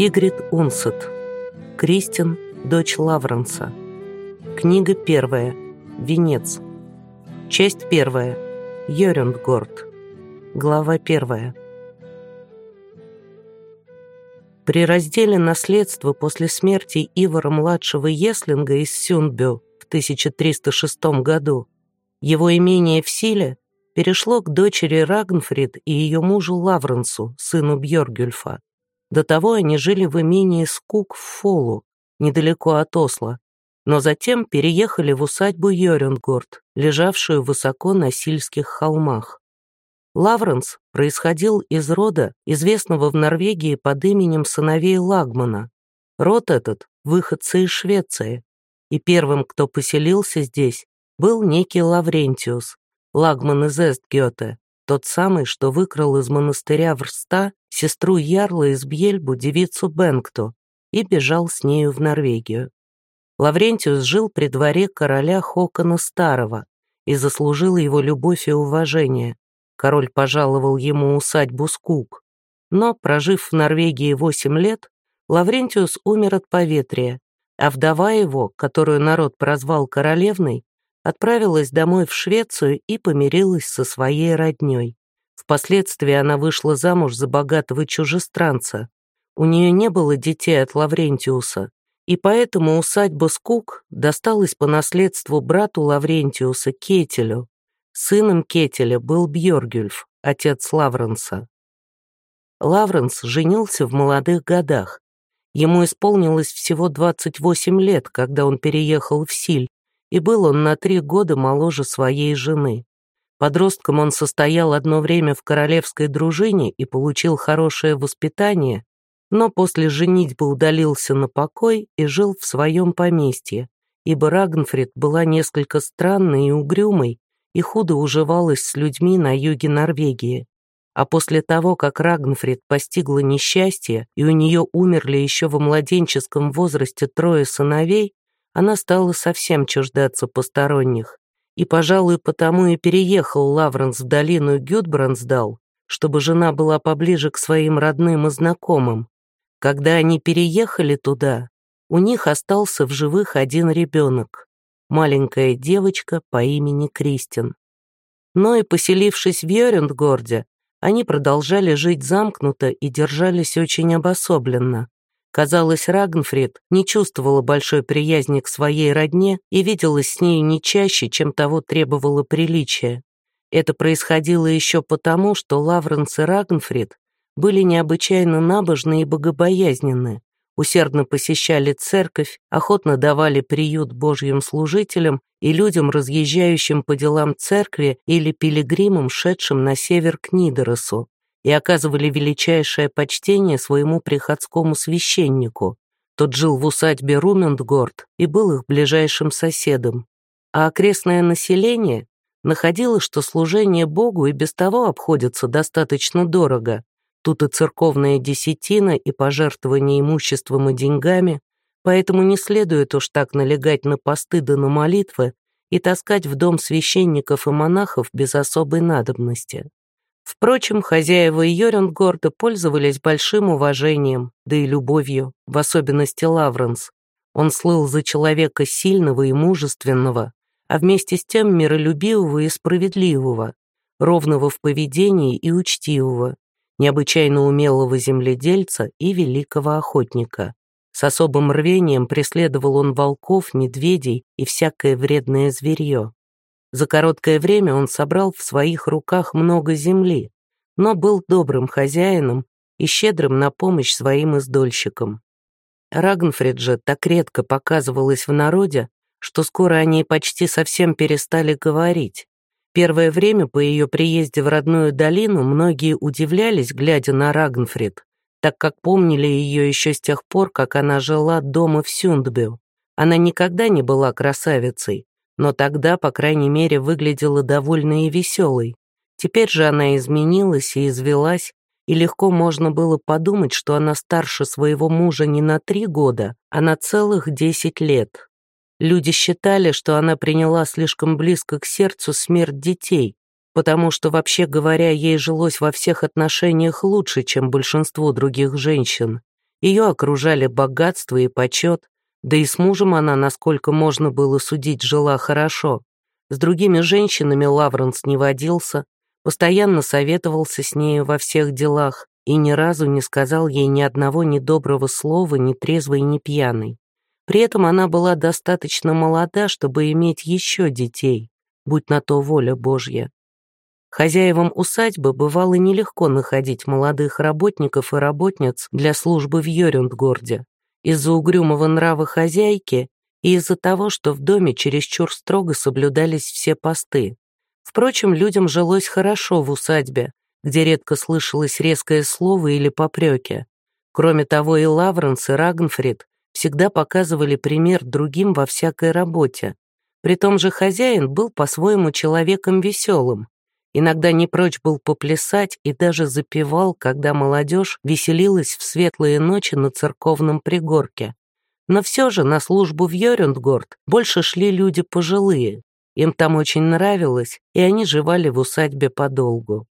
Сигрид Унсет. Кристин, дочь Лавренса. Книга первая. Венец. Часть первая. Йорюндгорд. Глава первая. При разделе наследства после смерти Ивара-младшего Еслинга из Сюндбю в 1306 году его имение в силе перешло к дочери Рагнфрид и ее мужу Лавренсу, сыну Бьоргюльфа. До того они жили в имении Скук в Фолу, недалеко от Осло, но затем переехали в усадьбу Йоренгорд, лежавшую высоко на Сильских холмах. Лавренс происходил из рода, известного в Норвегии под именем сыновей Лагмана. Род этот – выходцы из Швеции, и первым, кто поселился здесь, был некий Лаврентиус, Лагман из Эстгёте, тот самый, что выкрал из монастыря Врста сестру Ярла из Бьельбу, девицу Бенкту, и бежал с нею в Норвегию. Лаврентиус жил при дворе короля Хокона Старого и заслужил его любовь и уважение. Король пожаловал ему усадьбу Скук. Но, прожив в Норвегии восемь лет, Лаврентиус умер от поветрия, а вдова его, которую народ прозвал королевной, отправилась домой в Швецию и помирилась со своей роднёй. Впоследствии она вышла замуж за богатого чужестранца. У нее не было детей от Лаврентиуса, и поэтому усадьба Скук досталась по наследству брату Лаврентиуса Кетелю. Сыном Кетеля был Бьоргюльф, отец Лавренса. Лавренс женился в молодых годах. Ему исполнилось всего 28 лет, когда он переехал в Силь, и был он на три года моложе своей жены. Подростком он состоял одно время в королевской дружине и получил хорошее воспитание, но после женитьбы удалился на покой и жил в своем поместье, ибо Рагнфрид была несколько странной и угрюмой и худо уживалась с людьми на юге Норвегии. А после того, как Рагнфрид постигла несчастье и у нее умерли еще во младенческом возрасте трое сыновей, она стала совсем чуждаться посторонних. И, пожалуй, потому и переехал Лавренс в долину Гюдбрансдал, чтобы жена была поближе к своим родным и знакомым. Когда они переехали туда, у них остался в живых один ребенок, маленькая девочка по имени Кристин. Но и поселившись в Йорюндгорде, они продолжали жить замкнуто и держались очень обособленно. Казалось, Рагнфрид не чувствовала большой приязни к своей родне и виделась с ней не чаще, чем того требовало приличия. Это происходило еще потому, что Лавренс и Рагнфрид были необычайно набожны и богобоязненны, усердно посещали церковь, охотно давали приют божьим служителям и людям, разъезжающим по делам церкви или пилигримам, шедшим на север к Нидеросу и оказывали величайшее почтение своему приходскому священнику. Тот жил в усадьбе Румендгорд и был их ближайшим соседом. А окрестное население находило, что служение Богу и без того обходится достаточно дорого. Тут и церковная десятина, и пожертвование имуществом и деньгами, поэтому не следует уж так налегать на посты да на молитвы и таскать в дом священников и монахов без особой надобности. Впрочем, хозяева Йоренгорда пользовались большим уважением, да и любовью, в особенности Лавренс. Он слыл за человека сильного и мужественного, а вместе с тем миролюбивого и справедливого, ровного в поведении и учтивого, необычайно умелого земледельца и великого охотника. С особым рвением преследовал он волков, медведей и всякое вредное зверье. За короткое время он собрал в своих руках много земли, но был добрым хозяином и щедрым на помощь своим издольщикам. Рагнфрид же так редко показывалась в народе, что скоро о ней почти совсем перестали говорить. Первое время по ее приезде в родную долину многие удивлялись, глядя на Рагнфрид, так как помнили ее еще с тех пор, как она жила дома в Сюндбю. Она никогда не была красавицей, но тогда, по крайней мере, выглядела довольной и веселой. Теперь же она изменилась и извелась, и легко можно было подумать, что она старше своего мужа не на три года, а на целых десять лет. Люди считали, что она приняла слишком близко к сердцу смерть детей, потому что, вообще говоря, ей жилось во всех отношениях лучше, чем большинство других женщин. Ее окружали богатство и почет, да и с мужем она, насколько можно было судить, жила хорошо. С другими женщинами Лавренс не водился, постоянно советовался с нею во всех делах и ни разу не сказал ей ни одного недоброго слова, ни трезвой, ни пьяной. При этом она была достаточно молода, чтобы иметь еще детей, будь на то воля Божья. Хозяевам усадьбы бывало нелегко находить молодых работников и работниц для службы в Йорюндгорде из-за угрюмого нрава хозяйки и из-за того, что в доме чересчур строго соблюдались все посты. Впрочем, людям жилось хорошо в усадьбе, где редко слышалось резкое слово или попреки. Кроме того, и Лавренс, и Рагнфрид всегда показывали пример другим во всякой работе. При том же хозяин был по-своему человеком веселым, Иногда не прочь был поплясать и даже запевал, когда молодежь веселилась в светлые ночи на церковном пригорке. Но все же на службу в Йорюндгорд больше шли люди пожилые. Им там очень нравилось, и они живали в усадьбе подолгу.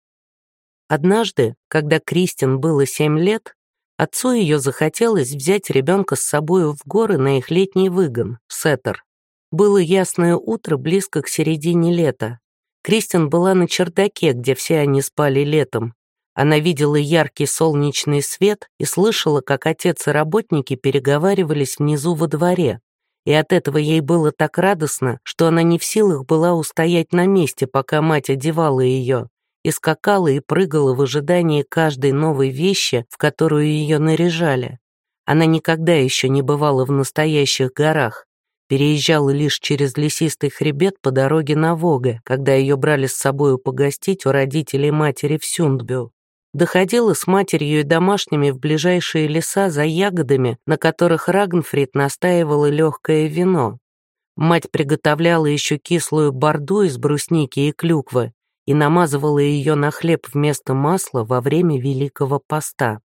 Однажды, когда Кристин было семь лет, отцу ее захотелось взять ребенка с собою в горы на их летний выгон, Сеттер. Было ясное утро близко к середине лета, Кристин была на чердаке, где все они спали летом. Она видела яркий солнечный свет и слышала, как отец и работники переговаривались внизу во дворе. И от этого ей было так радостно, что она не в силах была устоять на месте, пока мать одевала ее, и скакала и прыгала в ожидании каждой новой вещи, в которую ее наряжали. Она никогда еще не бывала в настоящих горах, переезжала лишь через лесистый хребет по дороге на Вога, когда ее брали с собою погостить у родителей матери в Сюндбю. Доходила с матерью и домашними в ближайшие леса за ягодами, на которых Рагнфрид настаивала легкое вино. Мать приготовляла еще кислую борду из брусники и клюквы и намазывала ее на хлеб вместо масла во время Великого Поста.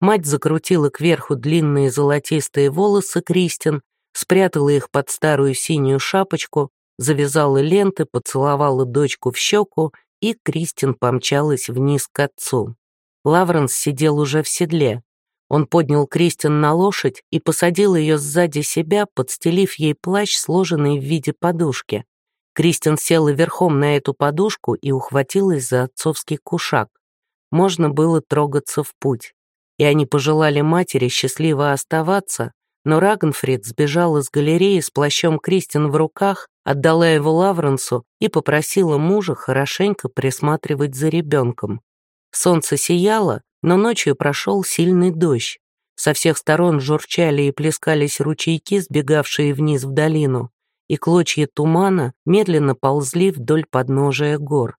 Мать закрутила кверху длинные золотистые волосы Кристин спрятала их под старую синюю шапочку, завязала ленты, поцеловала дочку в щеку, и Кристин помчалась вниз к отцу. Лавренс сидел уже в седле. Он поднял Кристин на лошадь и посадил ее сзади себя, подстелив ей плащ, сложенный в виде подушки. Кристин села верхом на эту подушку и ухватилась за отцовский кушак. Можно было трогаться в путь. И они пожелали матери счастливо оставаться, но Рагнфрид сбежала с галереи с плащом Кристин в руках, отдала его Лавренсу и попросила мужа хорошенько присматривать за ребенком. Солнце сияло, но ночью прошел сильный дождь. Со всех сторон журчали и плескались ручейки, сбегавшие вниз в долину, и клочья тумана медленно ползли вдоль подножия гор.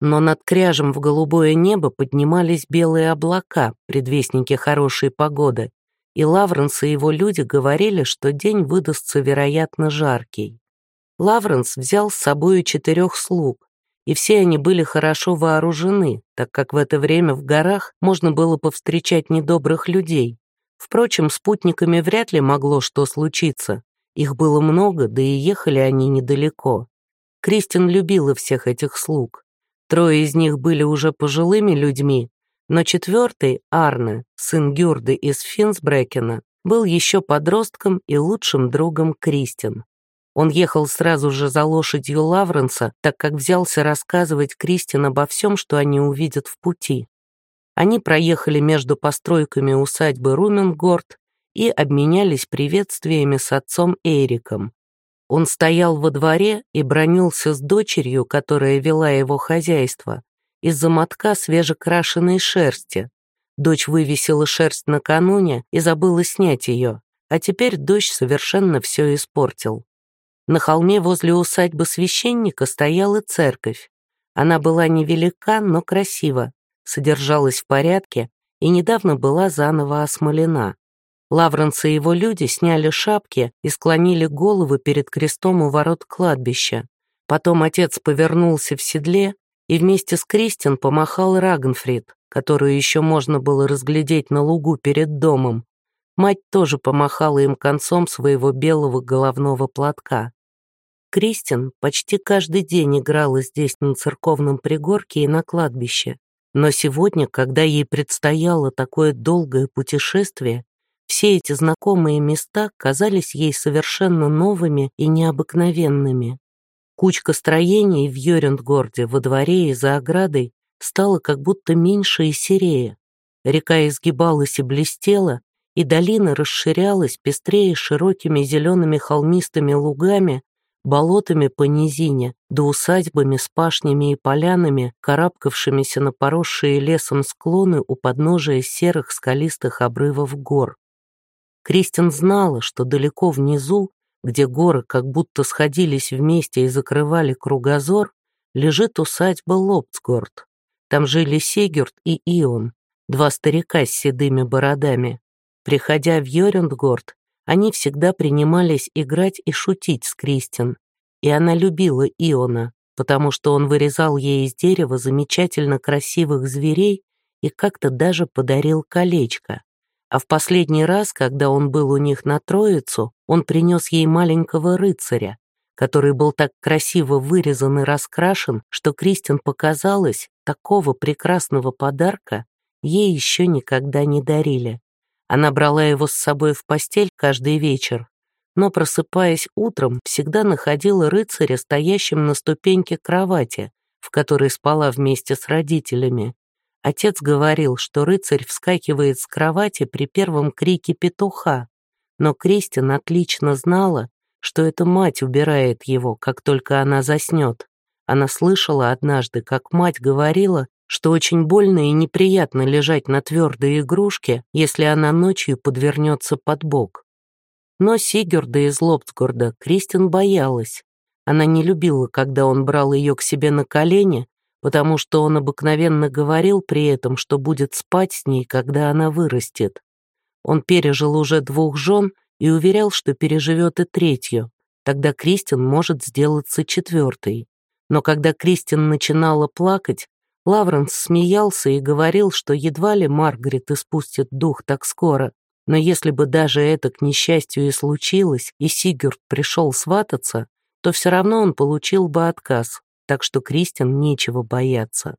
Но над кряжем в голубое небо поднимались белые облака, предвестники хорошей погоды, и Лавренс и его люди говорили, что день выдастся, вероятно, жаркий. Лавренс взял с собой четырех слуг, и все они были хорошо вооружены, так как в это время в горах можно было повстречать недобрых людей. Впрочем, спутниками вряд ли могло что случиться. Их было много, да и ехали они недалеко. Кристин любила всех этих слуг. Трое из них были уже пожилыми людьми, но четвертый, Арне, сын Гюрды из Финсбрекена, был еще подростком и лучшим другом Кристин. Он ехал сразу же за лошадью Лавренса, так как взялся рассказывать Кристин обо всем, что они увидят в пути. Они проехали между постройками усадьбы Руменгорд и обменялись приветствиями с отцом Эриком. Он стоял во дворе и бронился с дочерью, которая вела его хозяйство, из-за мотка свежекрашенной шерсти. Дочь вывесила шерсть накануне и забыла снять ее, а теперь дождь совершенно все испортил. На холме возле усадьбы священника стояла церковь. Она была невелика, но красива, содержалась в порядке и недавно была заново осмолена. Лавренс и его люди сняли шапки и склонили головы перед крестом у ворот кладбища. Потом отец повернулся в седле и вместе с Кристин помахал Рагнфрид, которую еще можно было разглядеть на лугу перед домом. Мать тоже помахала им концом своего белого головного платка. Кристин почти каждый день играла здесь на церковном пригорке и на кладбище. Но сегодня, когда ей предстояло такое долгое путешествие, все эти знакомые места казались ей совершенно новыми и необыкновенными. Кучка строений в Йорюндгорде во дворе и за оградой стала как будто меньше и серее. Река изгибалась и блестела, и долина расширялась пестрее широкими зелеными холмистыми лугами, болотами по низине, да усадьбами с пашнями и полянами, карабкавшимися на поросшие лесом склоны у подножия серых скалистых обрывов гор. Кристин знала, что далеко внизу, где горы как будто сходились вместе и закрывали кругозор, лежит усадьба Лопцгорд. Там жили Сигюрд и Ион, два старика с седыми бородами. Приходя в Йорюндгорд, они всегда принимались играть и шутить с Кристин, и она любила Иона, потому что он вырезал ей из дерева замечательно красивых зверей и как-то даже подарил колечко. А в последний раз, когда он был у них на Троицу, он принес ей маленького рыцаря, который был так красиво вырезан и раскрашен, что Кристин показалось, такого прекрасного подарка ей еще никогда не дарили. Она брала его с собой в постель каждый вечер, но, просыпаясь утром, всегда находила рыцаря стоящим на ступеньке кровати, в которой спала вместе с родителями. Отец говорил, что рыцарь вскакивает с кровати при первом крике петуха, но Кристин отлично знала, что эта мать убирает его, как только она заснет. Она слышала однажды, как мать говорила, что очень больно и неприятно лежать на твердой игрушке, если она ночью подвернется под бок. Но Сигерда из Лоптсгорда Кристин боялась. Она не любила, когда он брал ее к себе на колени, потому что он обыкновенно говорил при этом, что будет спать с ней, когда она вырастет. Он пережил уже двух жен и уверял, что переживет и третью, тогда Кристин может сделаться четвертой. Но когда Кристин начинала плакать, Лавренс смеялся и говорил, что едва ли Маргарет испустит дух так скоро, но если бы даже это, к несчастью, и случилось, и Сигурд пришел свататься, то все равно он получил бы отказ, так что Кристин нечего бояться.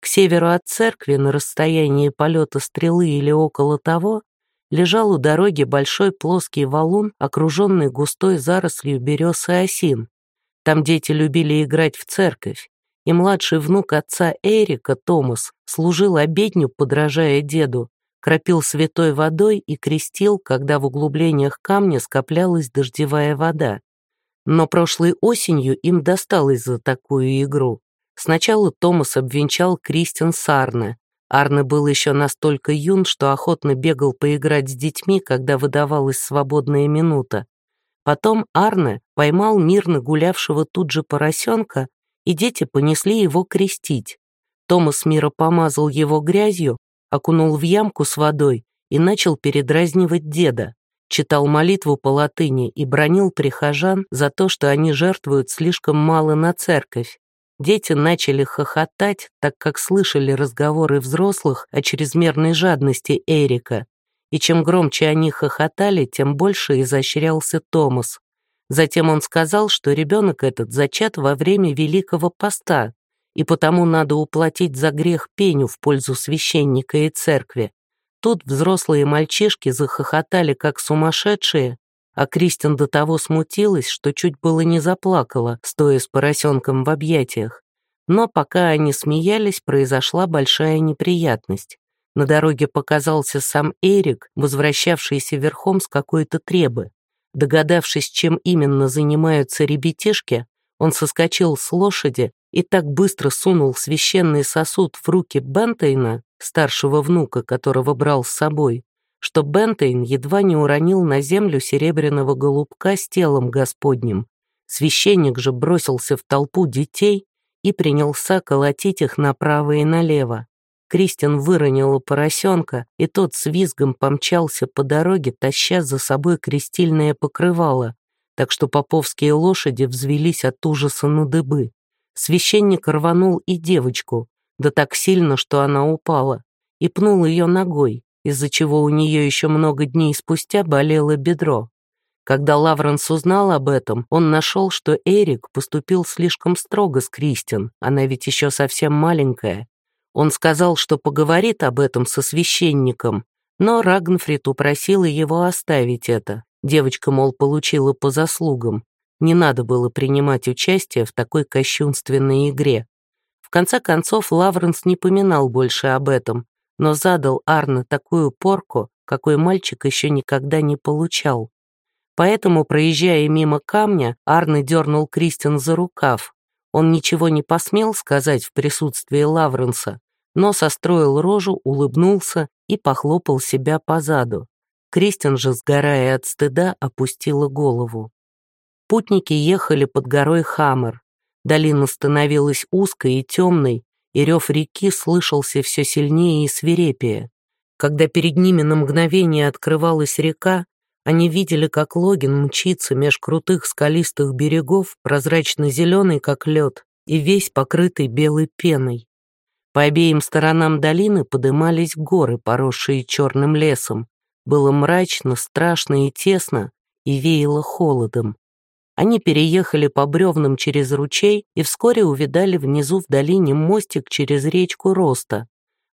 К северу от церкви, на расстоянии полета стрелы или около того, лежал у дороги большой плоский валун, окруженный густой зарослью берез и осин. Там дети любили играть в церковь, и младший внук отца Эрика, Томас, служил обедню, подражая деду, кропил святой водой и крестил, когда в углублениях камня скоплялась дождевая вода. Но прошлой осенью им досталось за такую игру. Сначала Томас обвенчал Кристин с Арне. Был еще настолько юн, что охотно бегал поиграть с детьми, когда выдавалась свободная минута. Потом Арне поймал мирно гулявшего тут же поросенка, и дети понесли его крестить. Томас миро помазал его грязью, окунул в ямку с водой и начал передразнивать деда, читал молитву по латыни и бронил прихожан за то, что они жертвуют слишком мало на церковь. Дети начали хохотать, так как слышали разговоры взрослых о чрезмерной жадности Эрика. И чем громче они хохотали, тем больше изощрялся Томас. Затем он сказал, что ребенок этот зачат во время Великого Поста, и потому надо уплатить за грех пеню в пользу священника и церкви. Тут взрослые мальчишки захохотали, как сумасшедшие, а Кристин до того смутилась, что чуть было не заплакала, стоя с поросенком в объятиях. Но пока они смеялись, произошла большая неприятность. На дороге показался сам Эрик, возвращавшийся верхом с какой-то требы. Догадавшись, чем именно занимаются ребятишки, он соскочил с лошади и так быстро сунул священный сосуд в руки Бентейна, старшего внука, которого брал с собой, что Бентейн едва не уронил на землю серебряного голубка с телом Господним. Священник же бросился в толпу детей и принялся колотить их направо и налево. Кристин выронила поросенка, и тот с визгом помчался по дороге, таща за собой крестильное покрывало, так что поповские лошади взвелись от ужаса на дыбы. Священник рванул и девочку, да так сильно, что она упала, и пнул ее ногой, из-за чего у нее еще много дней спустя болело бедро. Когда Лавренс узнал об этом, он нашел, что Эрик поступил слишком строго с Кристин, она ведь еще совсем маленькая. Он сказал, что поговорит об этом со священником, но Рагнфрид упросила его оставить это. Девочка, мол, получила по заслугам. Не надо было принимать участие в такой кощунственной игре. В конце концов, Лавренс не поминал больше об этом, но задал Арне такую порку, какой мальчик еще никогда не получал. Поэтому, проезжая мимо камня, Арне дернул Кристин за рукав. Он ничего не посмел сказать в присутствии Лавренса, но состроил рожу, улыбнулся и похлопал себя по заду. Кристин же, сгорая от стыда, опустила голову. Путники ехали под горой Хаммер. Долина становилась узкой и темной, и рев реки слышался все сильнее и свирепее. Когда перед ними на мгновение открывалась река, они видели, как Логин мчится меж крутых скалистых берегов, прозрачно-зеленый, как лед, и весь покрытый белой пеной. По обеим сторонам долины подымались горы, поросшие черным лесом. Было мрачно, страшно и тесно, и веяло холодом. Они переехали по бревнам через ручей и вскоре увидали внизу в долине мостик через речку Роста.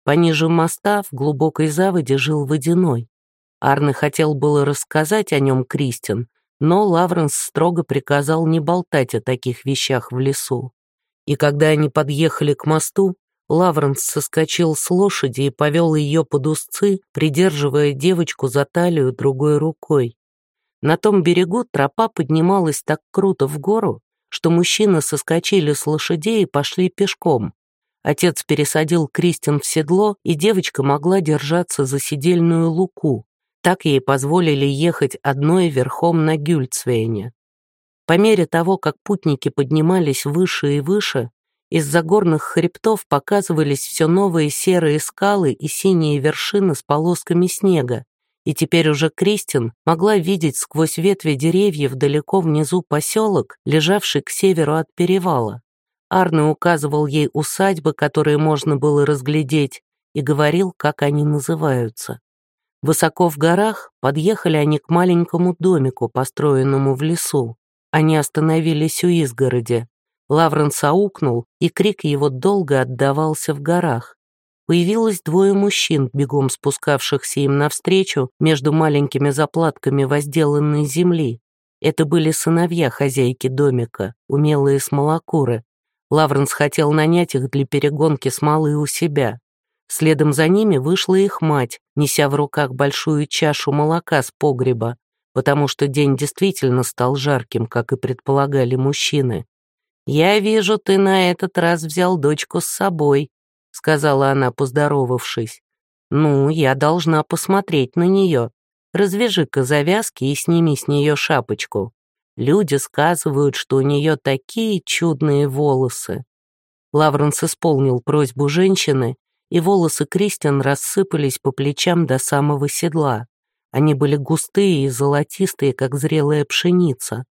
Пониже моста в глубокой заводе жил водяной. Арне хотел было рассказать о нем Кристин, но Лавренс строго приказал не болтать о таких вещах в лесу. И когда они подъехали к мосту, Лавренс соскочил с лошади и повел ее под узцы, придерживая девочку за талию другой рукой. На том берегу тропа поднималась так круто в гору, что мужчины соскочили с лошадей и пошли пешком. Отец пересадил Кристин в седло, и девочка могла держаться за седельную луку. Так ей позволили ехать одной верхом на Гюльцвейне. По мере того, как путники поднимались выше и выше, из-за горных хребтов показывались все новые серые скалы и синие вершины с полосками снега, и теперь уже Кристин могла видеть сквозь ветви деревьев далеко внизу поселок, лежавший к северу от перевала. Арне указывал ей усадьбы, которые можно было разглядеть, и говорил, как они называются. Высоко в горах подъехали они к маленькому домику, построенному в лесу. Они остановились у изгороди. Лавренс аукнул, и крик его долго отдавался в горах. Появилось двое мужчин, бегом спускавшихся им навстречу между маленькими заплатками возделанной земли. Это были сыновья хозяйки домика, умелые смолокуры. Лавренс хотел нанять их для перегонки смолы у себя. Следом за ними вышла их мать, неся в руках большую чашу молока с погреба, потому что день действительно стал жарким, как и предполагали мужчины. «Я вижу, ты на этот раз взял дочку с собой», — сказала она, поздоровавшись. «Ну, я должна посмотреть на нее. Развяжи-ка завязки и сними с нее шапочку. Люди сказывают, что у нее такие чудные волосы». Лавренс исполнил просьбу женщины и волосы Кристиан рассыпались по плечам до самого седла. Они были густые и золотистые, как зрелая пшеница.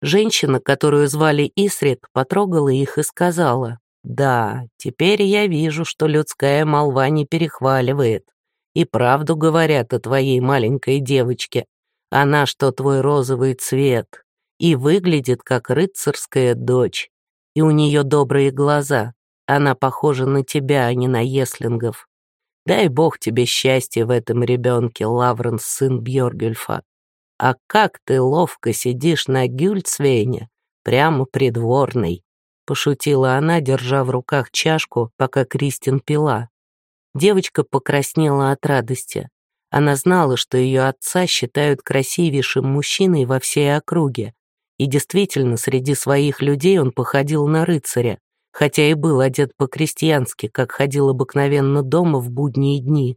Женщина, которую звали Исрит, потрогала их и сказала, «Да, теперь я вижу, что людская молва не перехваливает. И правду говорят о твоей маленькой девочке. Она, что твой розовый цвет, и выглядит, как рыцарская дочь, и у нее добрые глаза, она похожа на тебя, а не на Еслингов. Дай бог тебе счастья в этом ребенке, Лавренс, сын Бьоргюльфа. А как ты ловко сидишь на Гюльцвейне, прямо придворный, пошутила она, держа в руках чашку, пока Кристин пила. Девочка покраснела от радости. Она знала, что ее отца считают красивейшим мужчиной во всей округе. И действительно, среди своих людей он походил на рыцаря хотя и был одет по-крестьянски, как ходил обыкновенно дома в будние дни.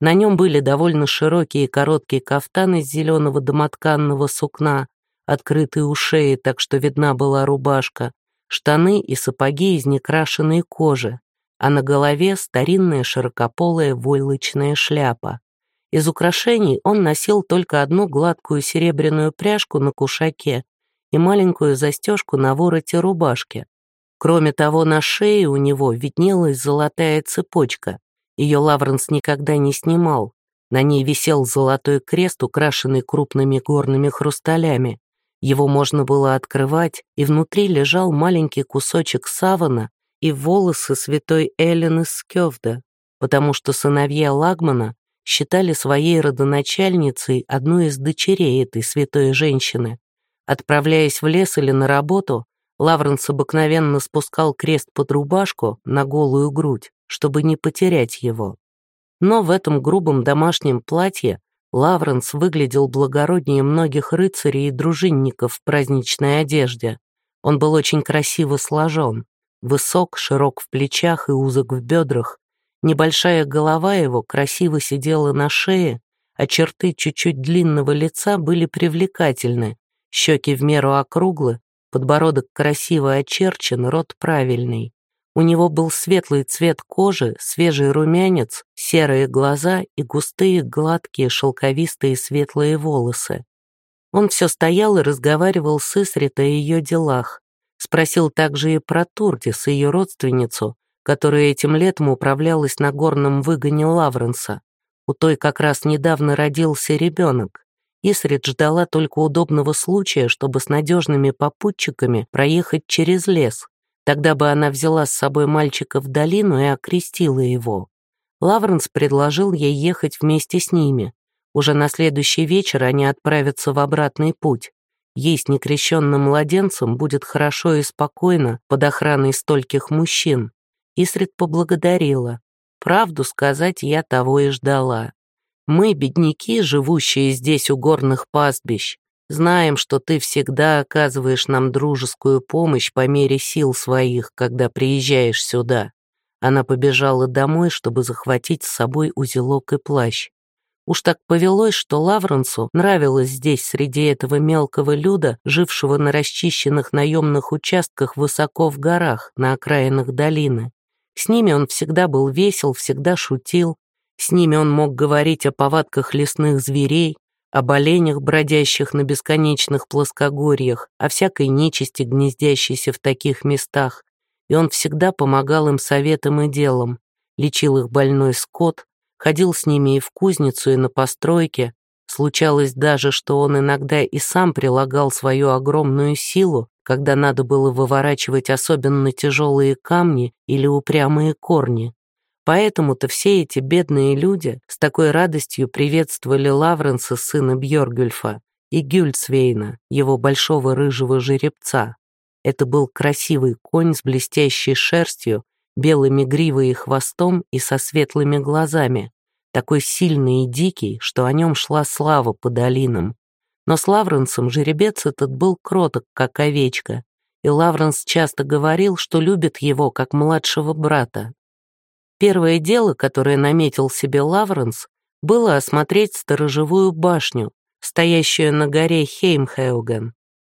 На нем были довольно широкие и короткие кафтаны из зеленого домотканного сукна, открытые у шеи, так что видна была рубашка, штаны и сапоги из некрашенной кожи, а на голове старинная широкополая войлочная шляпа. Из украшений он носил только одну гладкую серебряную пряжку на кушаке и маленькую застежку на вороте рубашки, Кроме того, на шее у него виднелась золотая цепочка. Ее Лавренс никогда не снимал. На ней висел золотой крест, украшенный крупными горными хрусталями. Его можно было открывать, и внутри лежал маленький кусочек савана и волосы святой Эллен из потому что сыновья Лагмана считали своей родоначальницей одну из дочерей этой святой женщины. Отправляясь в лес или на работу, Лавренс обыкновенно спускал крест под рубашку на голую грудь, чтобы не потерять его. Но в этом грубом домашнем платье Лавренс выглядел благороднее многих рыцарей и дружинников в праздничной одежде. Он был очень красиво сложен, высок, широк в плечах и узок в бедрах. Небольшая голова его красиво сидела на шее, а черты чуть-чуть длинного лица были привлекательны, щеки в меру округлы, подбородок красиво очерчен, рот правильный. У него был светлый цвет кожи, свежий румянец, серые глаза и густые, гладкие, шелковистые светлые волосы. Он все стоял и разговаривал с Исрит о ее делах. Спросил также и про Турдис, ее родственницу, которая этим летом управлялась на горном выгоне Лавренса. У той как раз недавно родился ребенок. Исрит ждала только удобного случая, чтобы с надежными попутчиками проехать через лес, Тогда бы она взяла с собой мальчика в долину и окрестила его. Лавренс предложил ей ехать вместе с ними. Уже на следующий вечер они отправятся в обратный путь. Ей с некрещенным младенцем будет хорошо и спокойно под охраной стольких мужчин. Исрид поблагодарила. Правду сказать я того и ждала. Мы, бедняки, живущие здесь у горных пастбищ, Знаем, что ты всегда оказываешь нам дружескую помощь по мере сил своих, когда приезжаешь сюда». Она побежала домой, чтобы захватить с собой узелок и плащ. Уж так повелось, что Лавренсу нравилось здесь, среди этого мелкого люда, жившего на расчищенных наемных участках высоко в горах, на окраинах долины. С ними он всегда был весел, всегда шутил. С ними он мог говорить о повадках лесных зверей, об оленях, бродящих на бесконечных плоскогорьях, о всякой нечисти, гнездящейся в таких местах, и он всегда помогал им советом и делом, лечил их больной скот, ходил с ними и в кузницу, и на постройке. Случалось даже, что он иногда и сам прилагал свою огромную силу, когда надо было выворачивать особенно тяжелые камни или упрямые корни. Поэтому-то все эти бедные люди с такой радостью приветствовали Лавренса, сына Бьоргюльфа, и Гюльцвейна, его большого рыжего жеребца. Это был красивый конь с блестящей шерстью, белыми гривой и хвостом и со светлыми глазами, такой сильный и дикий, что о нем шла слава по долинам. Но с Лавренсом жеребец этот был кроток, как овечка, и Лавренс часто говорил, что любит его, как младшего брата, Первое дело, которое наметил себе Лавренс, было осмотреть сторожевую башню, стоящую на горе Хеймхеуген.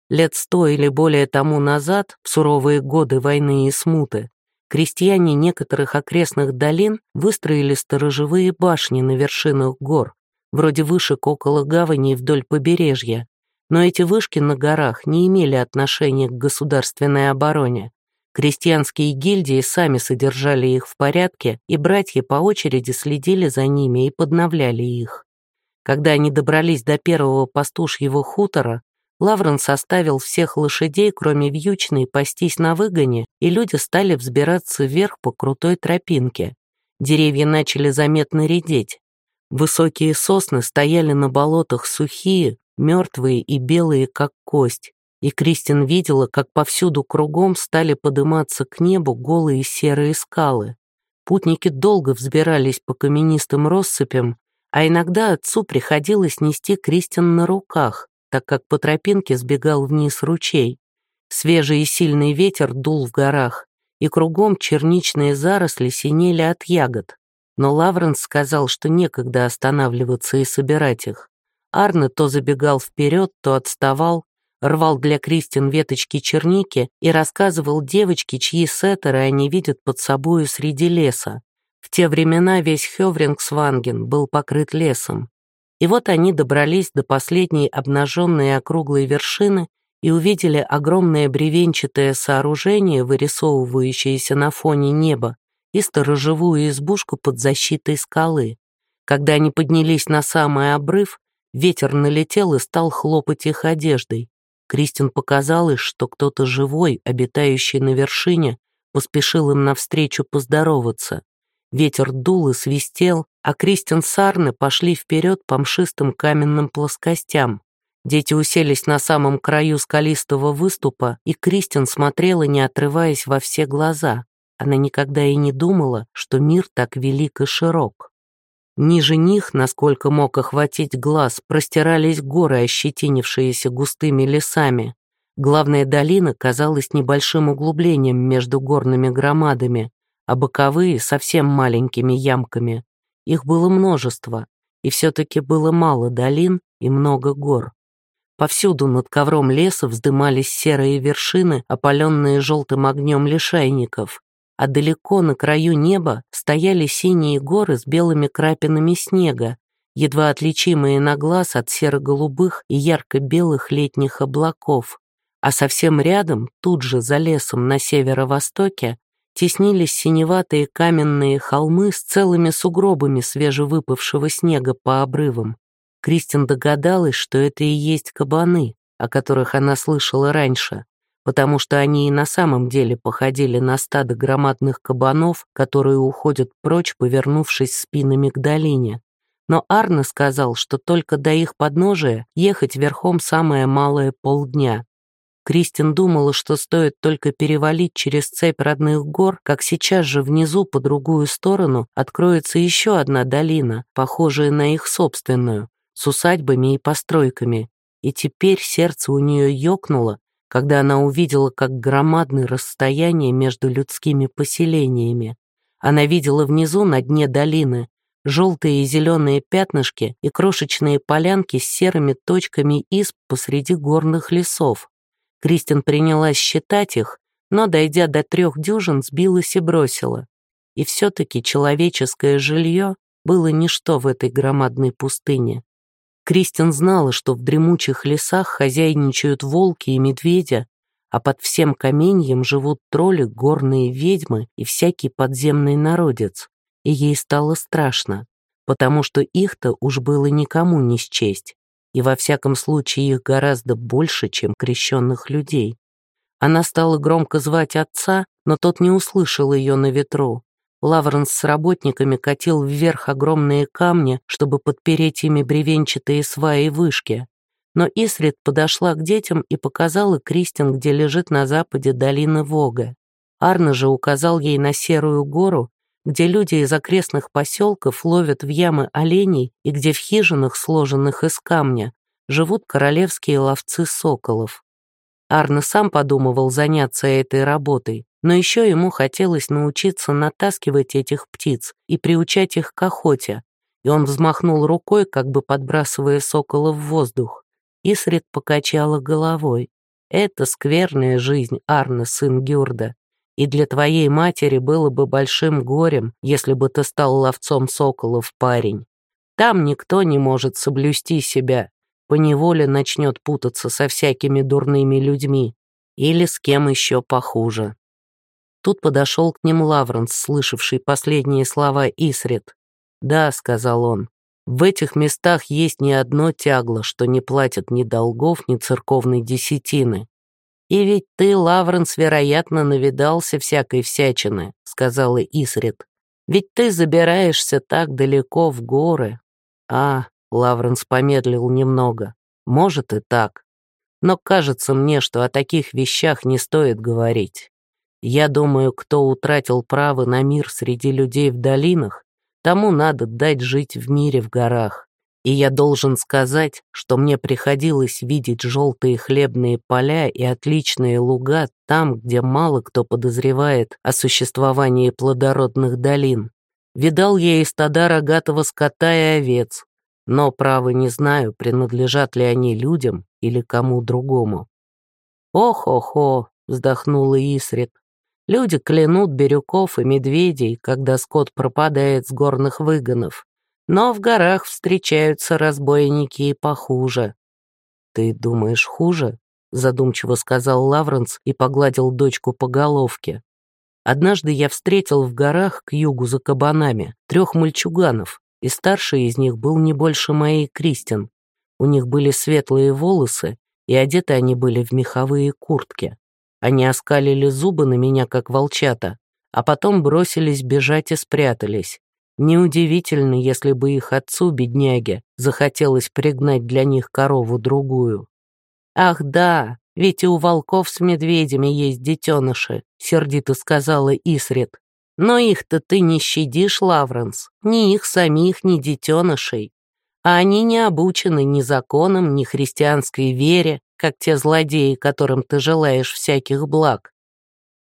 Лет сто или более тому назад, в суровые годы войны и смуты, крестьяне некоторых окрестных долин выстроили сторожевые башни на вершинах гор, вроде вышек около гавани вдоль побережья. Но эти вышки на горах не имели отношения к государственной обороне, Крестьянские гильдии сами содержали их в порядке, и братья по очереди следили за ними и подновляли их. Когда они добрались до первого пастушьего хутора, Лаврен составил всех лошадей, кроме вьючной, пастись на выгоне, и люди стали взбираться вверх по крутой тропинке. Деревья начали заметно редеть. Высокие сосны стояли на болотах сухие, мертвые и белые, как кость и Кристин видела, как повсюду кругом стали подниматься к небу голые серые скалы. Путники долго взбирались по каменистым россыпям, а иногда отцу приходилось нести Кристин на руках, так как по тропинке сбегал вниз ручей. Свежий и сильный ветер дул в горах, и кругом черничные заросли синели от ягод. Но Лавренс сказал, что некогда останавливаться и собирать их. Арне то забегал вперед, то отставал, рвал для Кристин веточки черники и рассказывал девочке, чьи сеттеры они видят под собою среди леса. В те времена весь Хёврингсванген был покрыт лесом. И вот они добрались до последней обнаженной округлой вершины и увидели огромное бревенчатое сооружение, вырисовывающееся на фоне неба, и сторожевую избушку под защитой скалы. Когда они поднялись на самый обрыв, ветер налетел и стал хлопать их одеждой. Кристин показалось, что кто-то живой, обитающий на вершине, поспешил им навстречу поздороваться. Ветер дул и свистел, а Кристин с Арне пошли вперед по мшистым каменным плоскостям. Дети уселись на самом краю скалистого выступа, и Кристин смотрела, не отрываясь во все глаза. Она никогда и не думала, что мир так велик и широк. Ниже них, насколько мог охватить глаз, простирались горы, ощетинившиеся густыми лесами. Главная долина казалась небольшим углублением между горными громадами, а боковые — совсем маленькими ямками. Их было множество, и все-таки было мало долин и много гор. Повсюду над ковром леса вздымались серые вершины, опаленные желтым огнем лишайников, а далеко на краю неба стояли синие горы с белыми крапинами снега, едва отличимые на глаз от серо-голубых и ярко-белых летних облаков. А совсем рядом, тут же за лесом на северо-востоке, теснились синеватые каменные холмы с целыми сугробами свежевыпавшего снега по обрывам. Кристин догадалась, что это и есть кабаны, о которых она слышала раньше, потому что они и на самом деле походили на стадо громадных кабанов, которые уходят прочь, повернувшись спинами к долине. Но Арне сказал, что только до их подножия ехать верхом самое малое полдня. Кристин думала, что стоит только перевалить через цепь родных гор, как сейчас же внизу по другую сторону откроется еще одна долина, похожая на их собственную, с усадьбами и постройками, и теперь сердце у нее ёкнуло, когда она увидела, как громадны расстояния между людскими поселениями. Она видела внизу, на дне долины, желтые и зеленые пятнышки и крошечные полянки с серыми точками исп посреди горных лесов. Кристин принялась считать их, но, дойдя до трех дюжин, сбилась и бросила. И все-таки человеческое жилье было ничто в этой громадной пустыне. Кристин знала, что в дремучих лесах хозяйничают волки и медведя, а под всем каменьем живут тролли, горные ведьмы и всякий подземный народец. И ей стало страшно, потому что их-то уж было никому не счесть, и во всяком случае их гораздо больше, чем крещенных людей. Она стала громко звать отца, но тот не услышал ее на ветру, Лавренс с работниками катил вверх огромные камни, чтобы подпереть ими бревенчатые сваи вышки. Но Исрид подошла к детям и показала Кристин, где лежит на западе долина Вога. Арна же указал ей на Серую гору, где люди из окрестных поселков ловят в ямы оленей и где в хижинах, сложенных из камня, живут королевские ловцы соколов. Арна сам подумывал заняться этой работой, но еще ему хотелось научиться натаскивать этих птиц и приучать их к охоте, и он взмахнул рукой, как бы подбрасывая сокола в воздух. Исрид покачала головой. «Это скверная жизнь, Арна, сын Гюрда, и для твоей матери было бы большим горем, если бы ты стал ловцом соколов, парень. Там никто не может соблюсти себя, поневоле начнет путаться со всякими дурными людьми или с кем еще похуже». Тут подошел к ним Лавренс, слышавший последние слова Исрид. «Да», — сказал он, — «в этих местах есть ни одно тягло, что не платят ни долгов, ни церковной десятины. И ведь ты, Лавренс, вероятно, навидался всякой всячины», — сказала Исрид. «Ведь ты забираешься так далеко в горы». «А», — Лавренс помедлил немного, — «может и так. Но кажется мне, что о таких вещах не стоит говорить. Я думаю, кто утратил право на мир среди людей в долинах, тому надо дать жить в мире в горах. И я должен сказать, что мне приходилось видеть желтые хлебные поля и отличные луга там, где мало кто подозревает о существовании плодородных долин. Видал я и стада рогатого скота и овец, но, право, не знаю, принадлежат ли они людям или кому другому. «Ох-охо!» — вздохнула Исрит. Люди клянут бирюков и медведей, когда скот пропадает с горных выгонов. Но в горах встречаются разбойники и похуже. «Ты думаешь, хуже?» — задумчиво сказал Лавренс и погладил дочку по головке. «Однажды я встретил в горах к югу за кабанами трех мальчуганов, и старший из них был не больше моей Кристин. У них были светлые волосы, и одеты они были в меховые куртки. Они оскалили зубы на меня, как волчата, а потом бросились бежать и спрятались. Неудивительно, если бы их отцу, бедняге, захотелось пригнать для них корову-другую. «Ах да, ведь и у волков с медведями есть детеныши», — сердито сказала Исрит. «Но их-то ты не щадишь, Лавренс, ни их самих, ни детенышей. А они не обучены ни законам, ни христианской вере, как те злодеи, которым ты желаешь всяких благ.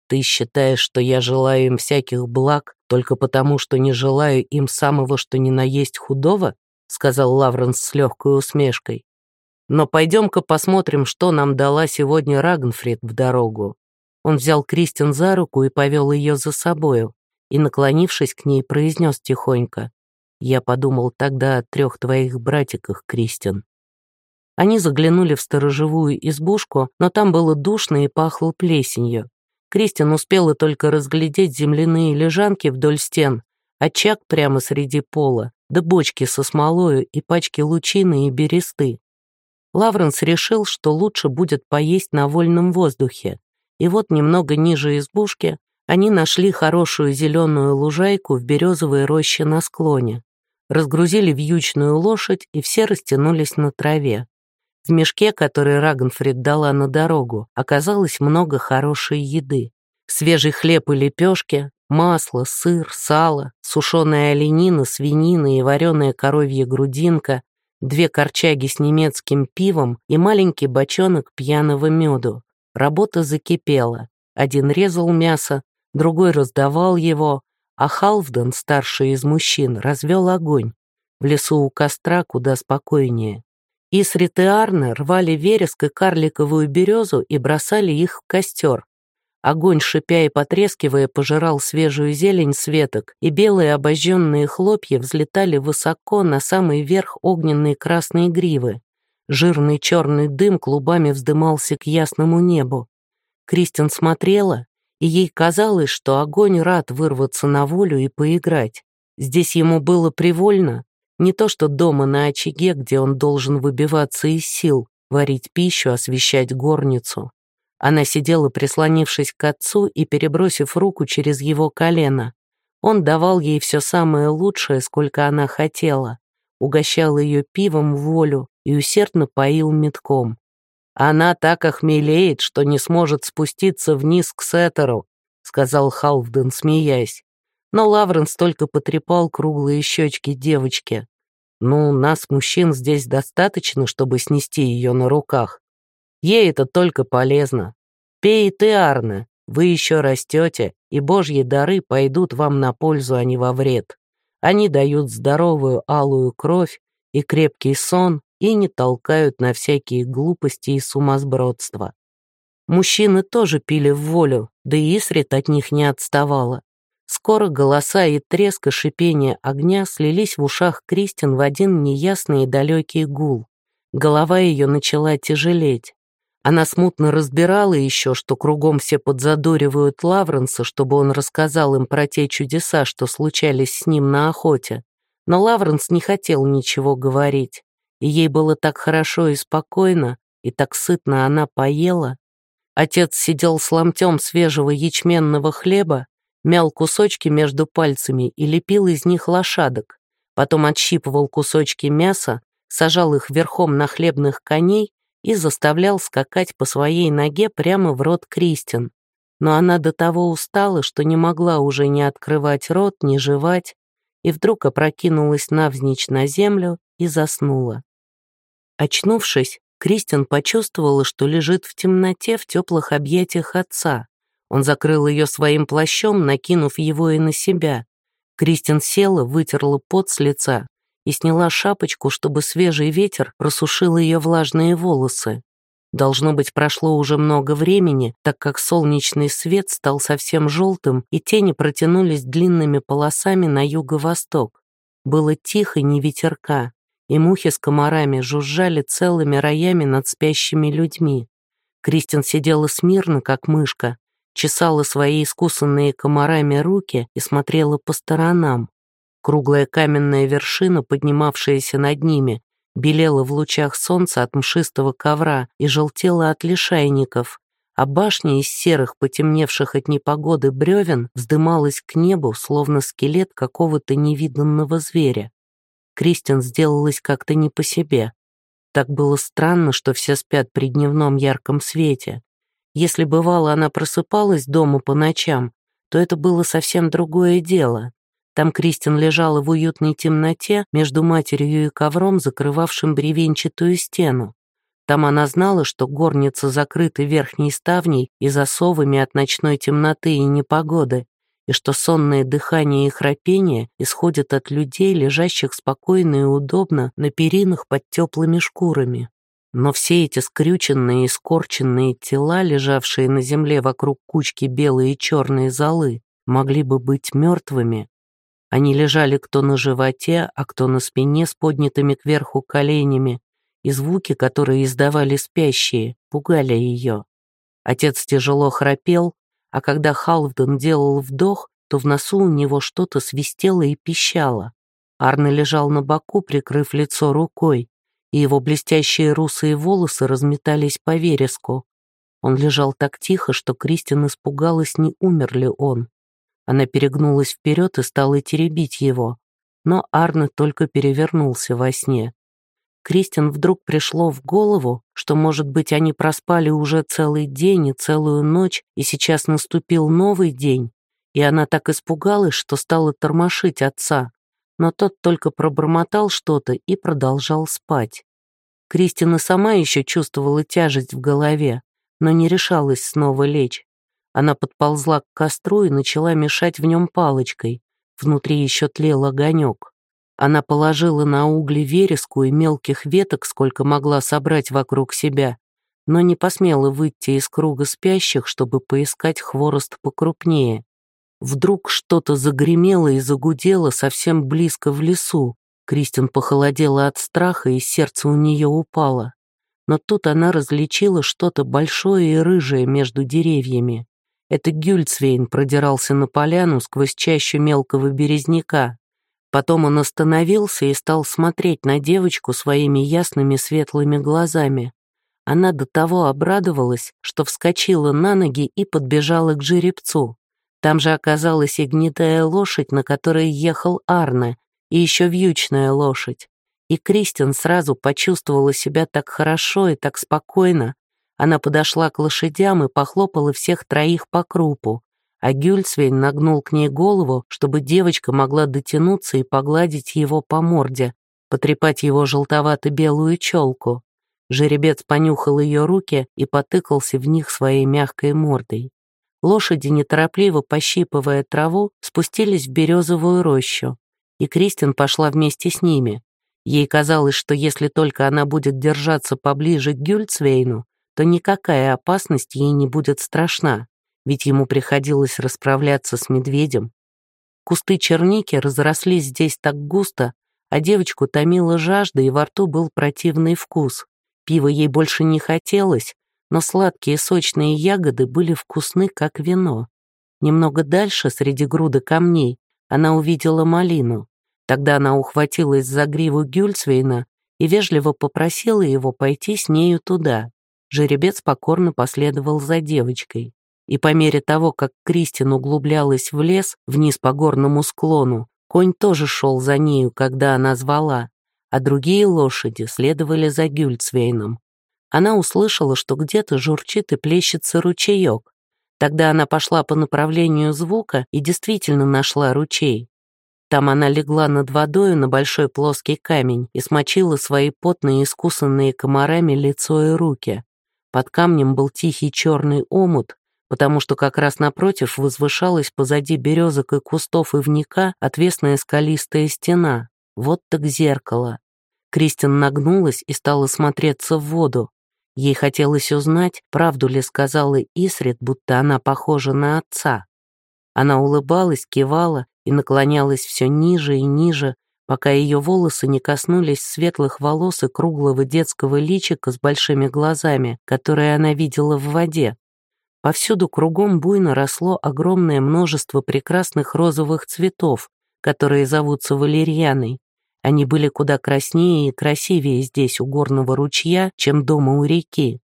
Ты считаешь, что я желаю им всяких благ только потому, что не желаю им самого, что ни на есть худого?» сказал Лавренс с легкой усмешкой. «Но пойдем-ка посмотрим, что нам дала сегодня Рагнфрид в дорогу». Он взял Кристин за руку и повел ее за собою, и, наклонившись к ней, произнес тихонько. «Я подумал тогда о трех твоих братиках, Кристин». Они заглянули в сторожевую избушку, но там было душно и пахло плесенью. Кристин успела только разглядеть земляные лежанки вдоль стен, очаг прямо среди пола, да бочки со смолою и пачки лучины и бересты. Лавренс решил, что лучше будет поесть на вольном воздухе, и вот немного ниже избушки они нашли хорошую зеленую лужайку в березовой роще на склоне, разгрузили вьючную лошадь и все растянулись на траве. В мешке, который Рагнфрид дала на дорогу, оказалось много хорошей еды. Свежий хлеб и лепешки, масло, сыр, сало, сушеная оленина, свинина и вареная коровья грудинка, две корчаги с немецким пивом и маленький бочонок пьяного меду. Работа закипела. Один резал мясо, другой раздавал его, а Халфден, старший из мужчин, развел огонь. В лесу у костра куда спокойнее. И Арне рвали вереск и карликовую березу и бросали их в костер. Огонь, шипя и потрескивая, пожирал свежую зелень с веток, и белые обожженные хлопья взлетали высоко на самый верх огненной красной гривы. Жирный черный дым клубами вздымался к ясному небу. Кристин смотрела, и ей казалось, что огонь рад вырваться на волю и поиграть. Здесь ему было привольно, не то что дома на очаге, где он должен выбиваться из сил, варить пищу, освещать горницу. Она сидела, прислонившись к отцу и перебросив руку через его колено. Он давал ей все самое лучшее, сколько она хотела, угощал ее пивом в волю и усердно поил метком. «Она так охмелеет, что не сможет спуститься вниз к Сеттеру», сказал Халфден, смеясь но Лавренс только потрепал круглые щечки девочки. «Ну, нас, мужчин, здесь достаточно, чтобы снести ее на руках. Ей это только полезно. Пей ты, Арне, вы еще растете, и божьи дары пойдут вам на пользу, а не во вред. Они дают здоровую алую кровь и крепкий сон и не толкают на всякие глупости и сумасбродства. Мужчины тоже пили в волю, да и Исрит от них не отставала. Скоро голоса и треск и шипение огня слились в ушах Кристин в один неясный и далекий гул. Голова ее начала тяжелеть. Она смутно разбирала еще, что кругом все подзадоривают Лавренса, чтобы он рассказал им про те чудеса, что случались с ним на охоте. Но Лавренс не хотел ничего говорить, и ей было так хорошо и спокойно, и так сытно она поела. Отец сидел с ломтем свежего ячменного хлеба мял кусочки между пальцами и лепил из них лошадок, потом отщипывал кусочки мяса, сажал их верхом на хлебных коней и заставлял скакать по своей ноге прямо в рот Кристин. Но она до того устала, что не могла уже ни открывать рот, ни жевать, и вдруг опрокинулась навзничь на землю и заснула. Очнувшись, Кристин почувствовала, что лежит в темноте в теплых объятиях отца. Он закрыл ее своим плащом, накинув его и на себя. Кристин села, вытерла пот с лица и сняла шапочку, чтобы свежий ветер просушил ее влажные волосы. Должно быть, прошло уже много времени, так как солнечный свет стал совсем желтым, и тени протянулись длинными полосами на юго-восток. Было тихо, не ветерка, и мухи с комарами жужжали целыми роями над спящими людьми. Кристин сидела смирно, как мышка, чесала свои искусанные комарами руки и смотрела по сторонам. Круглая каменная вершина, поднимавшаяся над ними, белела в лучах солнца от мшистого ковра и желтела от лишайников, а башня из серых, потемневших от непогоды бревен вздымалась к небу, словно скелет какого-то невиданного зверя. Кристин сделалась как-то не по себе. Так было странно, что все спят при дневном ярком свете. Если бывало она просыпалась дома по ночам, то это было совсем другое дело. Там Кристин лежала в уютной темноте между матерью и ковром, закрывавшим бревенчатую стену. Там она знала, что горница закрыта верхней ставней и засовами от ночной темноты и непогоды, и что сонное дыхание и храпение исходят от людей, лежащих спокойно и удобно на перинах под теплыми шкурами. Но все эти скрюченные и скорченные тела, лежавшие на земле вокруг кучки белой и черной золы, могли бы быть мертвыми, они лежали кто на животе, а кто на спине с поднятыми кверху коленями, и звуки, которые издавали спящие, пугали ее. Отец тяжело храпел, а когда Халвден делал вдох, то в носу у него что-то свистело и пищало. Арне лежал на боку, прикрыв лицо рукой, и его блестящие русые волосы разметались по вереску. Он лежал так тихо, что Кристин испугалась, не умер ли он. Она перегнулась вперед и стала теребить его, но Арне только перевернулся во сне. Кристин вдруг пришло в голову, что, может быть, они проспали уже целый день и целую ночь, и сейчас наступил новый день, и она так испугалась, что стала тормошить отца, но тот только пробормотал что-то и продолжал спать. Кристина сама еще чувствовала тяжесть в голове, но не решалась снова лечь. Она подползла к костру и начала мешать в нем палочкой. Внутри еще тлел огонек. Она положила на угли вереску и мелких веток, сколько могла собрать вокруг себя, но не посмела выйти из круга спящих, чтобы поискать хворост покрупнее. Вдруг что-то загремело и загудело совсем близко в лесу. Кристин похолодела от страха, и сердце у нее упало. Но тут она различила что-то большое и рыжее между деревьями. Это Гюльцвейн продирался на поляну сквозь чащу мелкого березняка. Потом он остановился и стал смотреть на девочку своими ясными светлыми глазами. Она до того обрадовалась, что вскочила на ноги и подбежала к жеребцу. Там же оказалась и гнетая лошадь, на которой ехал Арне, и еще вьючная лошадь. И Кристин сразу почувствовала себя так хорошо и так спокойно, она подошла к лошадям и похлопала всех троих по крупу, а Гюльцвейн нагнул к ней голову, чтобы девочка могла дотянуться и погладить его по морде, потрепать его желтовато-белую челку. Жеребец понюхал ее руки и потыкался в них своей мягкой мордой. Лошади, неторопливо пощипывая траву, спустились в березовую рощу, и Кристин пошла вместе с ними. Ей казалось, что если только она будет держаться поближе к Гюльцвейну, то никакая опасность ей не будет страшна, ведь ему приходилось расправляться с медведем. Кусты черники разрослись здесь так густо, а девочку томила жажда, и во рту был противный вкус. Пива ей больше не хотелось, но сладкие сочные ягоды были вкусны, как вино. Немного дальше, среди груды камней, она увидела малину. Тогда она ухватилась за гриву Гюльцвейна и вежливо попросила его пойти с нею туда. Жеребец покорно последовал за девочкой. И по мере того, как Кристин углублялась в лес, вниз по горному склону, конь тоже шел за нею, когда она звала, а другие лошади следовали за Гюльцвейном. Она услышала, что где-то журчит и плещется ручеек. Тогда она пошла по направлению звука и действительно нашла ручей. Там она легла над водою на большой плоский камень и смочила свои потные, искусанные комарами лицо и руки. Под камнем был тихий черный омут, потому что как раз напротив возвышалась позади березок и кустов ивника отвесная скалистая стена. Вот так зеркало. Кристин нагнулась и стала смотреться в воду. Ей хотелось узнать, правду ли сказала Исрит, будто она похожа на отца. Она улыбалась, кивала и наклонялась все ниже и ниже, пока ее волосы не коснулись светлых волос и круглого детского личика с большими глазами, которые она видела в воде. Повсюду кругом буйно росло огромное множество прекрасных розовых цветов, которые зовутся валерьяной. Они были куда краснее и красивее здесь, у горного ручья, чем дома у реки.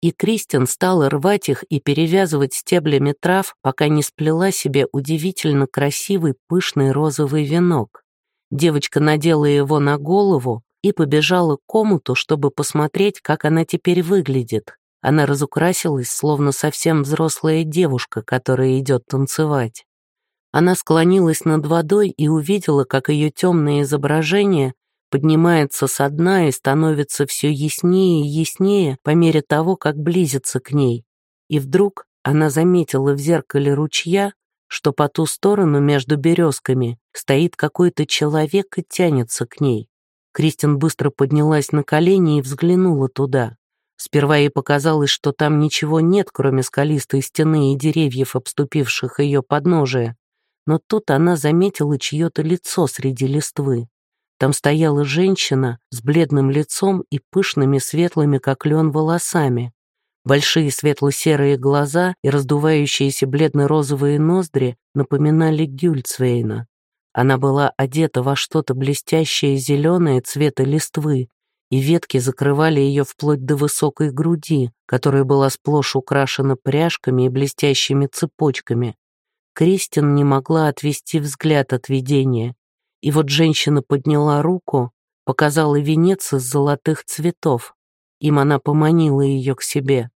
и Кристин стала рвать их и перевязывать стеблями трав, пока не сплела себе удивительно красивый пышный розовый венок. Девочка надела его на голову и побежала к комнату, чтобы посмотреть, как она теперь выглядит. Она разукрасилась, словно совсем взрослая девушка, которая идет танцевать. Она склонилась над водой и увидела, как ее темное изображение поднимается со дна и становится все яснее и яснее по мере того, как близится к ней. И вдруг она заметила в зеркале ручья, что по ту сторону между березками стоит какой-то человек и тянется к ней. Кристин быстро поднялась на колени и взглянула туда. Сперва ей показалось, что там ничего нет, кроме скалистой стены и деревьев, обступивших ее подножие. Но тут она заметила чье-то лицо среди листвы. Там стояла женщина с бледным лицом и пышными светлыми, как лен, волосами. Большие светло-серые глаза и раздувающиеся бледно-розовые ноздри напоминали Гюльцвейна. Она была одета во что-то блестящее зеленое цвета листвы, и ветки закрывали ее вплоть до высокой груди, которая была сплошь украшена пряжками и блестящими цепочками. Кристин не могла отвести взгляд от видения. И вот женщина подняла руку, показала венец из золотых цветов. Им она поманила ее к себе.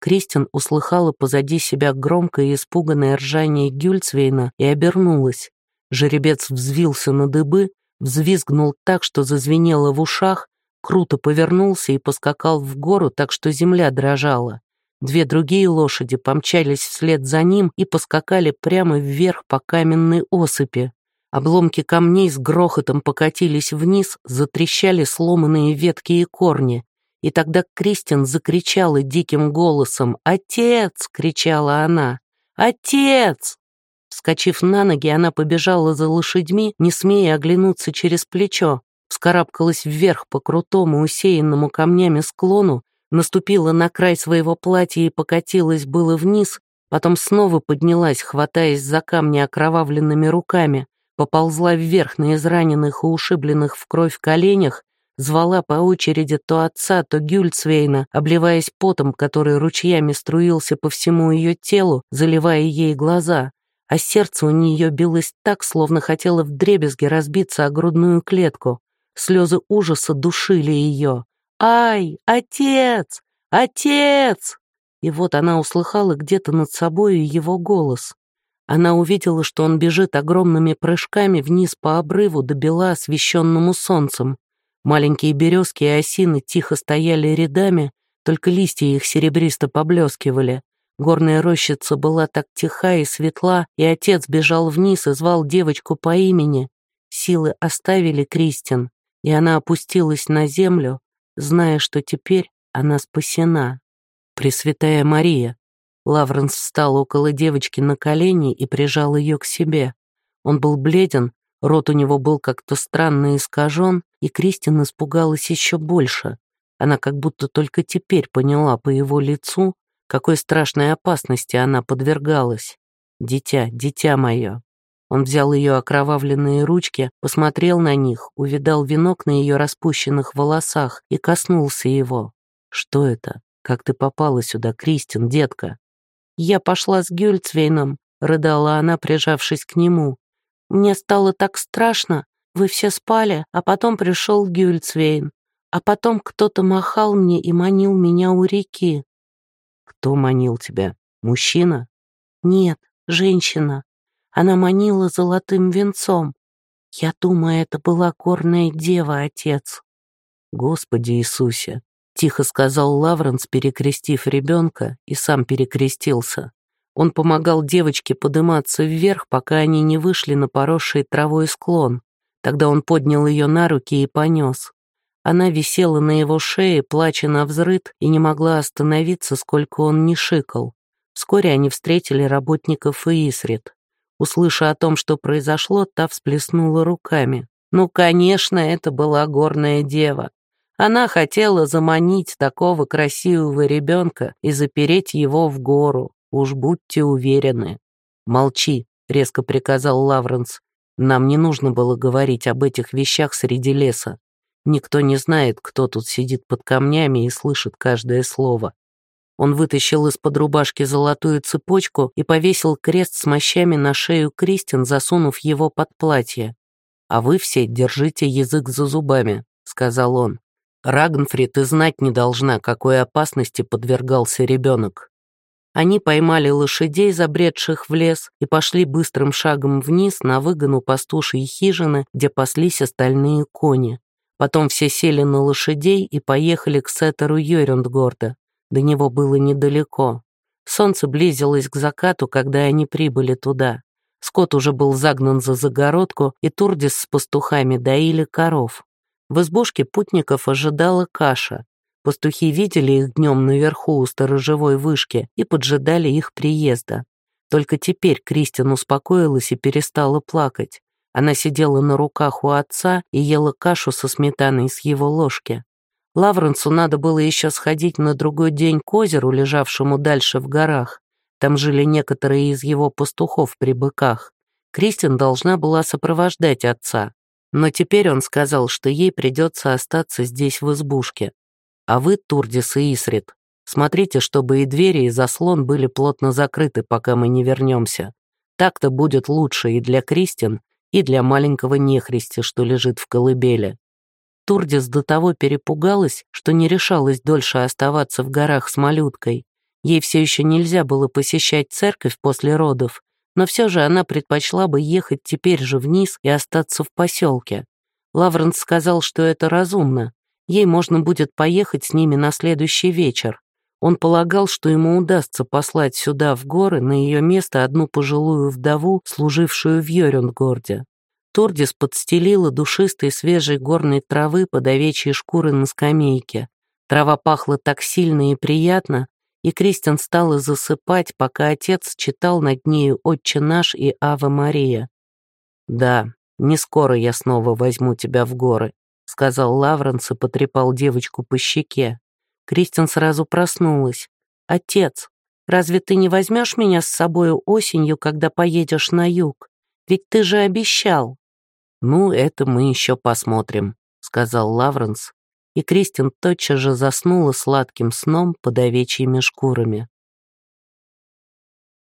Кристин услыхала позади себя громкое и испуганное ржание Гюльцвейна и обернулась. Жеребец взвился на дыбы, взвизгнул так, что зазвенело в ушах, круто повернулся и поскакал в гору так, что земля дрожала. Две другие лошади помчались вслед за ним и поскакали прямо вверх по каменной осыпи. Обломки камней с грохотом покатились вниз, затрещали сломанные ветки и корни. И тогда Кристин закричала диким голосом «Отец!» — кричала она. «Отец!» Вскочив на ноги, она побежала за лошадьми, не смея оглянуться через плечо, вскарабкалась вверх по крутому, усеянному камнями склону, наступила на край своего платья и покатилась было вниз, потом снова поднялась, хватаясь за камни окровавленными руками, поползла вверх на израненных и ушибленных в кровь коленях, звала по очереди то отца, то Гюльцвейна, обливаясь потом, который ручьями струился по всему ее телу, заливая ей глаза, а сердце у нее билось так, словно хотело вдребезги разбиться о грудную клетку. Слезы ужаса душили ее. «Ай, отец! Отец!» И вот она услыхала где-то над собой его голос. Она увидела, что он бежит огромными прыжками вниз по обрыву до бела, освещенному солнцем. Маленькие березки и осины тихо стояли рядами, только листья их серебристо поблескивали. Горная рощица была так тиха и светла, и отец бежал вниз и звал девочку по имени. Силы оставили Кристин, и она опустилась на землю, зная, что теперь она спасена. Пресвятая Мария, Лавренс встал около девочки на колени и прижал ее к себе. Он был бледен, рот у него был как-то странно искажен, и Кристин испугалась еще больше. Она как будто только теперь поняла по его лицу, какой страшной опасности она подвергалась. «Дитя, дитя мое!» Он взял ее окровавленные ручки, посмотрел на них, увидал венок на ее распущенных волосах и коснулся его. «Что это? Как ты попала сюда, Кристин, детка?» «Я пошла с Гюльцвейном», — рыдала она, прижавшись к нему. «Мне стало так страшно. Вы все спали, а потом пришел Гюльцвейн. А потом кто-то махал мне и манил меня у реки». «Кто манил тебя? Мужчина?» «Нет, женщина. Она манила золотым венцом. Я думаю, это была горная дева, отец». «Господи Иисусе, — тихо сказал Лавренс, перекрестив ребенка, и сам перекрестился. Он помогал девочке подниматься вверх, пока они не вышли на поросший травой склон. Тогда он поднял ее на руки и понес. Она висела на его шее, плача на взрыд, и не могла остановиться, сколько он не шикал. Вскоре они встретили работников Иисрит. Услыша о том, что произошло, та всплеснула руками. Ну, конечно, это была горная дева. Она хотела заманить такого красивого ребенка и запереть его в гору. Уж будьте уверены. «Молчи», — резко приказал Лавренс. «Нам не нужно было говорить об этих вещах среди леса. Никто не знает, кто тут сидит под камнями и слышит каждое слово». Он вытащил из-под рубашки золотую цепочку и повесил крест с мощами на шею Кристин, засунув его под платье. «А вы все держите язык за зубами», — сказал он. «Рагнфрид и знать не должна, какой опасности подвергался ребенок». Они поймали лошадей, забредших в лес, и пошли быстрым шагом вниз на выгону пастушьей хижины, где паслись остальные кони. Потом все сели на лошадей и поехали к Сеттеру Йорюндгорда. До него было недалеко. Солнце близилось к закату, когда они прибыли туда. Скот уже был загнан за загородку, и Турдис с пастухами доили коров. В избушке путников ожидала каша. Пастухи видели их днем наверху у сторожевой вышки и поджидали их приезда. Только теперь Кристин успокоилась и перестала плакать. Она сидела на руках у отца и ела кашу со сметаной с его ложки. Лавренсу надо было еще сходить на другой день к озеру, лежавшему дальше в горах. Там жили некоторые из его пастухов при быках. Кристин должна была сопровождать отца. Но теперь он сказал, что ей придется остаться здесь в избушке. А вы, Турдис и Исрит, смотрите, чтобы и двери, и заслон были плотно закрыты, пока мы не вернемся. Так-то будет лучше и для Кристин, и для маленького нехристи, что лежит в колыбели. Турдис до того перепугалась, что не решалась дольше оставаться в горах с малюткой. Ей все еще нельзя было посещать церковь после родов, но все же она предпочла бы ехать теперь же вниз и остаться в поселке. Лавренс сказал, что это разумно. Ей можно будет поехать с ними на следующий вечер. Он полагал, что ему удастся послать сюда, в горы, на ее место одну пожилую вдову, служившую в Йорюнгорде. Тордис подстелила душистой свежей горной травы под овечьей шкуры на скамейке. Трава пахла так сильно и приятно, и Кристиан стала засыпать, пока отец читал над нею «Отче наш» и «Ава Мария». «Да, не скоро я снова возьму тебя в горы», — сказал Лавренс и потрепал девочку по щеке. Кристиан сразу проснулась. «Отец, разве ты не возьмешь меня с собою осенью, когда поедешь на юг? Ведь ты же обещал». «Ну, это мы еще посмотрим», — сказал Лавренс, и Кристин тотчас же заснула сладким сном под овечьими шкурами.